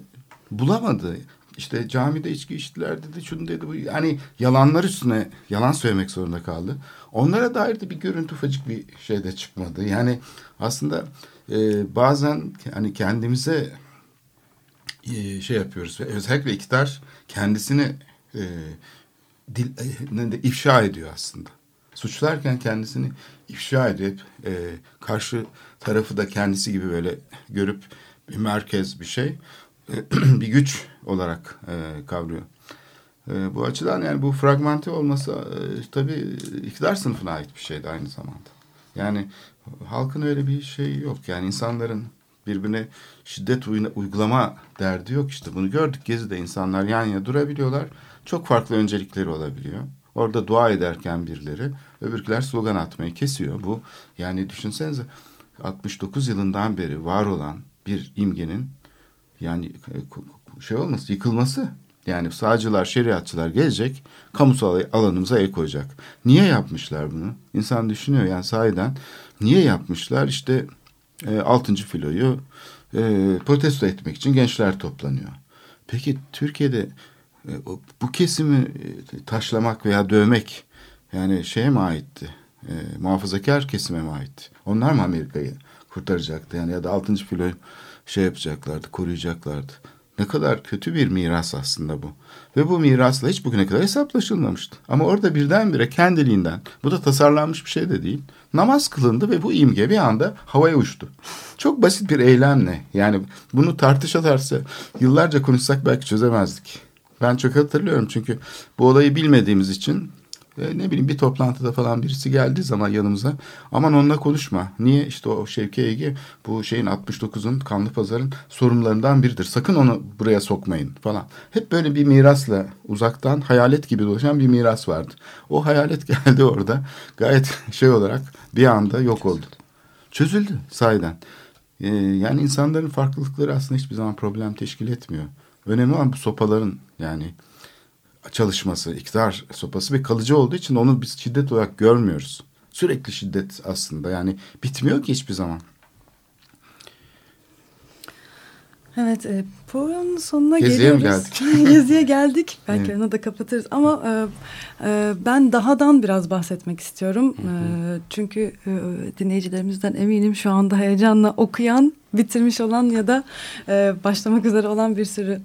bulamadı. İşte camide içki içtiler dedi, şunu dedi. Bu. Yani yalanlar üstüne yalan söylemek zorunda kaldı. Onlara dair de bir görüntü ufacık bir şey de çıkmadı. Yani aslında e, bazen hani kendimize e, şey yapıyoruz ve özellikle iktidar kendisini e, dil, e, de, ifşa ediyor aslında. Suçlarken kendisini ifşa edip e, karşı tarafı da kendisi gibi böyle görüp bir merkez bir şey bir güç olarak e, kavruyor. E, bu açıdan yani bu fragmente olması e, tabii iktidar sınıfına ait bir şeydi aynı zamanda. Yani halkın öyle bir şey yok. Yani insanların birbirine şiddet uy- uygulama derdi yok işte. Bunu gördük Gezi'de insanlar yan yana durabiliyorlar. Çok farklı öncelikleri olabiliyor. Orada dua ederken birileri öbürküler slogan atmayı kesiyor. Bu yani düşünsenize 69 yılından beri var olan bir imgenin yani e, şey olması yıkılması yani sağcılar şeriatçılar gelecek kamusal alanımıza el koyacak. Niye yapmışlar bunu? İnsan düşünüyor yani sahiden niye yapmışlar? İşte e, 6. filoyu e, protesto etmek için gençler toplanıyor. Peki Türkiye'de e, bu kesimi e, taşlamak veya dövmek yani şeye mi aitti? E, muhafazakar kesime mi aitti? Onlar mı Amerika'yı kurtaracaktı? Yani ya da 6. filoyu şey yapacaklardı, koruyacaklardı. Ne kadar kötü bir miras aslında bu. Ve bu mirasla hiç bugüne kadar hesaplaşılmamıştı. Ama orada birdenbire kendiliğinden, bu da tasarlanmış bir şey de değil, namaz kılındı ve bu imge bir anda havaya uçtu. Çok basit bir eylemle, yani bunu tartışa tartışa yıllarca konuşsak belki çözemezdik. Ben çok hatırlıyorum çünkü bu olayı bilmediğimiz için ne bileyim bir toplantıda falan birisi geldiği zaman yanımıza aman onunla konuşma. Niye işte o Şevki Ege bu şeyin 69'un Kanlı Pazar'ın sorumlularından biridir. Sakın onu buraya sokmayın falan. Hep böyle bir mirasla uzaktan hayalet gibi dolaşan bir miras vardı. O hayalet geldi orada gayet şey olarak bir anda yok oldu. Çözüldü sahiden. Ee, yani insanların farklılıkları aslında hiçbir zaman problem teşkil etmiyor. Önemli olan bu sopaların yani çalışması, iktidar sopası ve kalıcı olduğu için onu biz şiddet olarak görmüyoruz. Sürekli şiddet aslında yani bitmiyor ki hiçbir zaman. Evet, e, programın sonuna Geziye geliyoruz. geldik? Geziye geldik. Belki Evet. onu da kapatırız. Ama e, e, ben dahadan biraz bahsetmek istiyorum. E, çünkü e, dinleyicilerimizden eminim şu anda heyecanla okuyan, bitirmiş olan ya da e, başlamak üzere olan bir sürü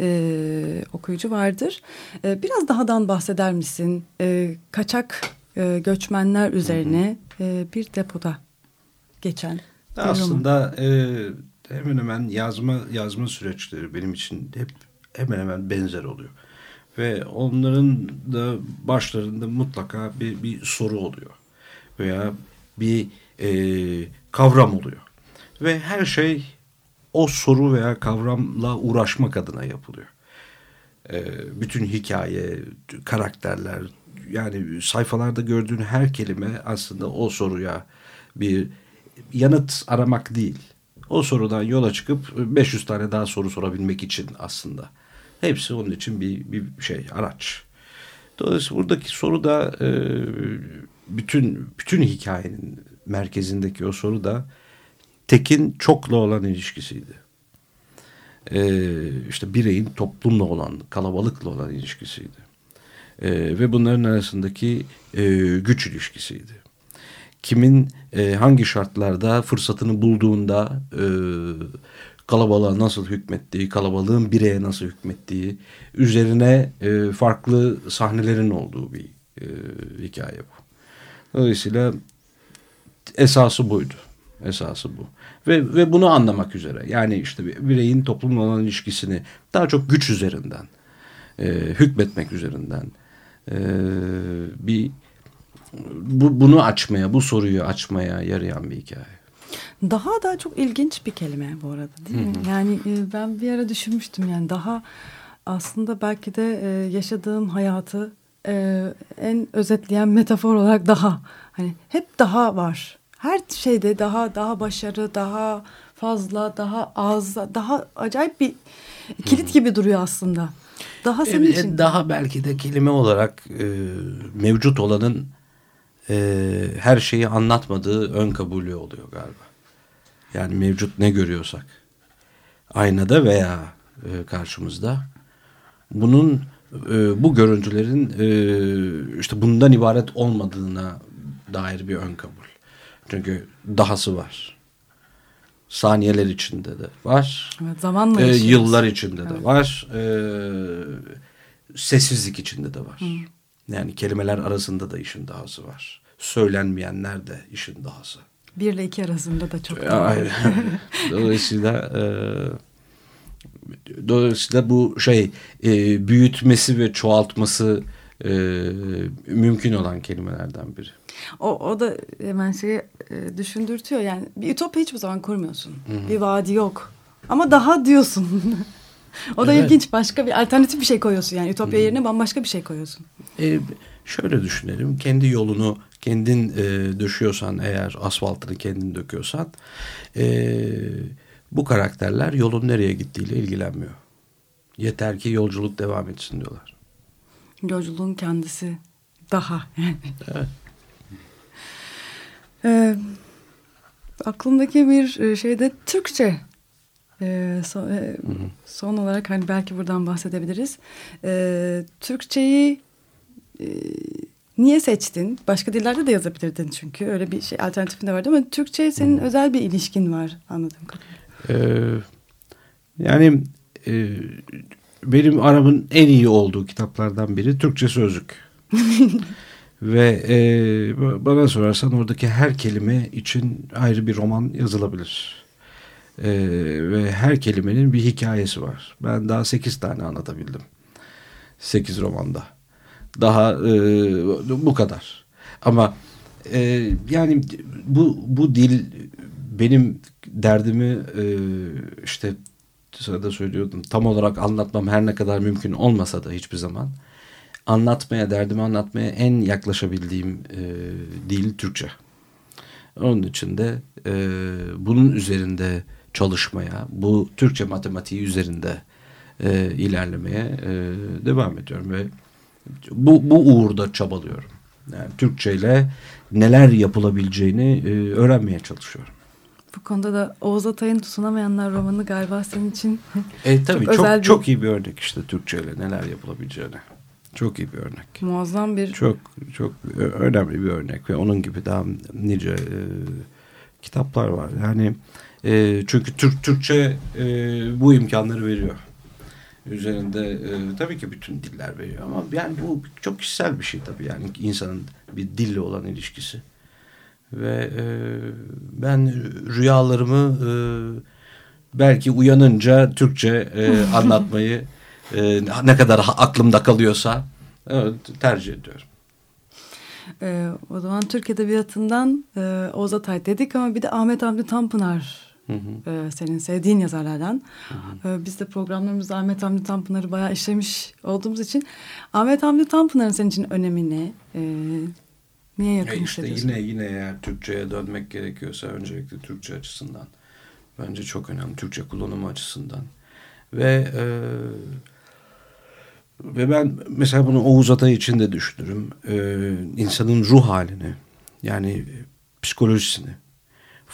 e, okuyucu vardır. E, biraz dahadan bahseder misin? E, kaçak e, göçmenler üzerine e, bir depoda geçen. Aslında e, hemen hemen yazma yazma süreçleri benim için hep hemen hemen benzer oluyor. Ve onların da başlarında mutlaka bir, bir soru oluyor. Veya bir e, kavram oluyor. Ve her şey o soru veya kavramla uğraşmak adına yapılıyor. E, bütün hikaye, karakterler yani sayfalarda gördüğün her kelime aslında o soruya bir yanıt aramak değil. O sorudan yola çıkıp 500 tane daha soru sorabilmek için aslında. Hepsi onun için bir, bir şey, araç. Dolayısıyla buradaki soru da e, bütün bütün hikayenin merkezindeki o soru da tekin çokla olan ilişkisiydi. E, işte bireyin toplumla olan, kalabalıkla olan ilişkisiydi. E, ve bunların arasındaki e, güç ilişkisiydi kimin e, hangi şartlarda fırsatını bulduğunda e, kalabalığa nasıl hükmettiği, kalabalığın bireye nasıl hükmettiği üzerine e, farklı sahnelerin olduğu bir e, hikaye bu. Dolayısıyla esası buydu. Esası bu. Ve, ve bunu anlamak üzere yani işte bir bireyin toplumla olan ilişkisini daha çok güç üzerinden, e, hükmetmek üzerinden e, bir bu, bunu açmaya, bu soruyu açmaya yarayan bir hikaye. Daha da çok ilginç bir kelime bu arada değil mi? Yani e, ben bir ara düşünmüştüm yani daha aslında belki de e, yaşadığım hayatı e, en özetleyen metafor olarak daha hani hep daha var. Her şeyde daha daha başarı, daha fazla, daha az, daha acayip bir kilit gibi duruyor aslında. Daha senin için. Daha belki de kelime olarak e, mevcut olanın e, her şeyi anlatmadığı ön kabulü oluyor galiba. Yani mevcut ne görüyorsak aynada veya e, karşımızda bunun e, bu görüntülerin e, işte bundan ibaret olmadığına dair bir ön kabul. Çünkü dahası var. Saniyeler içinde de var. Evet, zamanla E, yıllar içinde de Evet. var. E, sessizlik içinde de var. Yani kelimeler arasında da işin dahası var. Söylenmeyenler de işin dahası. Bir ile iki arasında da çok. Aynen. dolayısıyla e, dolayısıyla bu şey e, büyütmesi ve çoğaltması e, mümkün olan kelimelerden biri. O, o da hemen şeyi e, düşündürtüyor yani bir ütopya hiçbir zaman kurmuyorsun. Bir vaadi yok. Ama daha diyorsun. o da Evet. ilginç. Başka bir alternatif bir şey koyuyorsun yani. Ütopya yerine bambaşka bir şey koyuyorsun. E, şöyle düşünelim. Kendi yolunu kendin e, döşüyorsan eğer asfaltını kendin döküyorsan e, bu karakterler yolun nereye gittiğiyle ilgilenmiyor. Yeter ki yolculuk devam etsin diyorlar. Yolculuğun kendisi daha. Evet. Ee, aklımdaki bir e, şeyde Türkçe. Ee, son, e, son olarak hani belki buradan bahsedebiliriz. Ee, Türkçeyi e, niye seçtin? Başka dillerde de yazabilirdin çünkü. Öyle bir şey alternatifin de vardı ama Türkçe senin özel bir ilişkin var anladığım kadarıyla. Ee, yani e, benim aramın en iyi olduğu kitaplardan biri Türkçe Sözlük. Ve e, bana sorarsan oradaki her kelime için ayrı bir roman yazılabilir. E, ve her kelimenin bir hikayesi var. Ben daha sekiz tane anlatabildim. Sekiz romanda. Daha e, bu kadar. Ama e, yani bu, bu dil benim derdimi e, işte sırada söylüyordum tam olarak anlatmam her ne kadar mümkün olmasa da hiçbir zaman anlatmaya, derdimi anlatmaya en yaklaşabildiğim e, dil Türkçe. Onun için de e, bunun üzerinde çalışmaya, bu Türkçe matematiği üzerinde e, ilerlemeye e, devam ediyorum ve bu, bu uğurda çabalıyorum. Yani Türkçe ile neler yapılabileceğini e, öğrenmeye çalışıyorum. Bu konuda da Oğuz Atay'ın Tutunamayanlar romanı galiba senin için e, tabii çok, çok, bir... çok iyi bir örnek işte Türkçe ile neler yapılabileceğine. Çok iyi bir örnek. Muazzam bir... Çok çok önemli bir örnek ve onun gibi daha nice e, kitaplar var. Yani e, çünkü Türk Türkçe e, bu imkanları veriyor. Üzerinde e, tabii ki bütün diller veriyor ama yani bu çok kişisel bir şey tabii yani insanın bir dille olan ilişkisi. Ve e, ben rüyalarımı e, belki uyanınca Türkçe e, anlatmayı e, ne kadar aklımda kalıyorsa evet, tercih ediyorum. E, o zaman Türk Edebiyatı'ndan e, Oğuz Atay dedik ama bir de Ahmet Hamdi Tanpınar Hı hı. E, senin sevdiğin yazarlardan. Hı hı. E, biz de programlarımızda Ahmet Hamdi Tanpınar'ı bayağı işlemiş olduğumuz için Ahmet Hamdi Tanpınar'ın senin için önemini e, niye yakın e işte Yine yine eğer Türkçe'ye dönmek gerekiyorsa öncelikle Türkçe açısından. Bence çok önemli. Türkçe kullanımı açısından. Ve e, ve ben mesela bunu Oğuz Atay için de düşünürüm. Ee, insanın ruh halini yani psikolojisini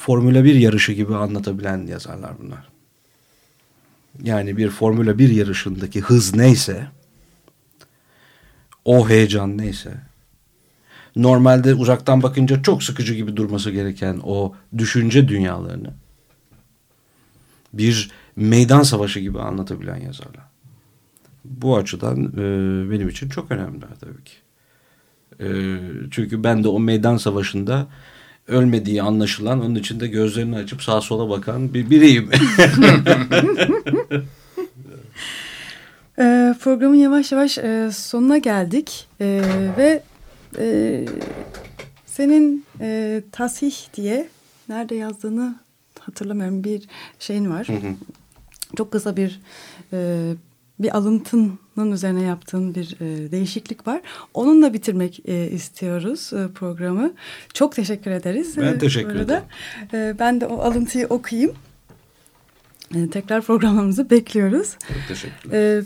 Formula 1 yarışı gibi anlatabilen yazarlar bunlar. Yani bir Formula 1 yarışındaki hız neyse o heyecan neyse normalde uzaktan bakınca çok sıkıcı gibi durması gereken o düşünce dünyalarını bir meydan savaşı gibi anlatabilen yazarlar bu açıdan e, benim için çok önemli tabii ki. E, çünkü ben de o meydan savaşında ölmediği anlaşılan onun için de gözlerini açıp sağa sola bakan bir biriyim. e, programın yavaş yavaş e, sonuna geldik e, ve e, senin e, tasih diye nerede yazdığını hatırlamıyorum bir şeyin var. Hı hı. Çok kısa bir e, bir alıntının üzerine yaptığın bir e, değişiklik var. Onunla bitirmek e, istiyoruz e, programı. Çok teşekkür ederiz. Ben e, teşekkür ederim. E, ben de o alıntıyı okuyayım. E, tekrar programımızı bekliyoruz. Çok teşekkürler. E,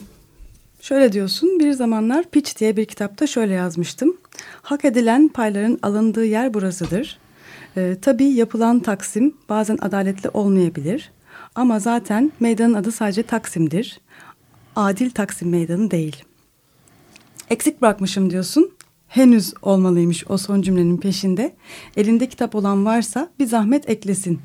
şöyle diyorsun, bir zamanlar Piç diye bir kitapta şöyle yazmıştım. Hak edilen payların alındığı yer burasıdır. E, tabii yapılan taksim bazen adaletli olmayabilir. Ama zaten meydanın adı sadece Taksim'dir adil Taksim Meydanı değil. Eksik bırakmışım diyorsun. Henüz olmalıymış o son cümlenin peşinde. Elinde kitap olan varsa bir zahmet eklesin.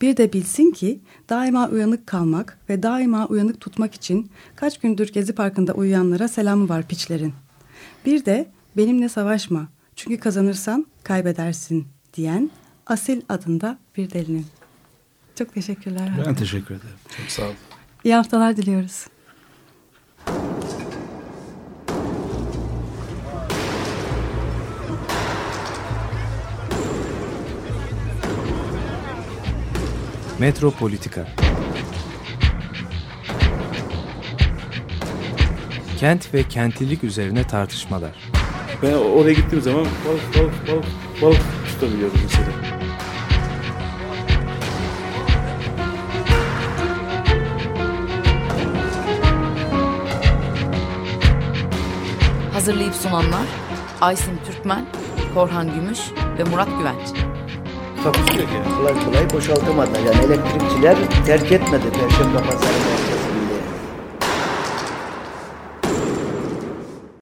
Bir de bilsin ki daima uyanık kalmak ve daima uyanık tutmak için kaç gündür Gezi Parkı'nda uyuyanlara selamı var piçlerin. Bir de benimle savaşma çünkü kazanırsan kaybedersin diyen Asil adında bir delinin. Çok teşekkürler. Ben teşekkür ederim. Çok sağ olun. İyi haftalar diliyoruz. Metropolitika Kent ve kentlilik üzerine tartışmalar. Ben oraya gittiğim zaman balık balık balık balık tutabiliyordum mesela. Hazırlayıp sunanlar Aysin Türkmen, Korhan Gümüş ve Murat Güvenç takusuyor ki. Kolay kolay boşaltamadılar. Yani elektrikçiler terk etmedi Perşembe Pazarı'nı.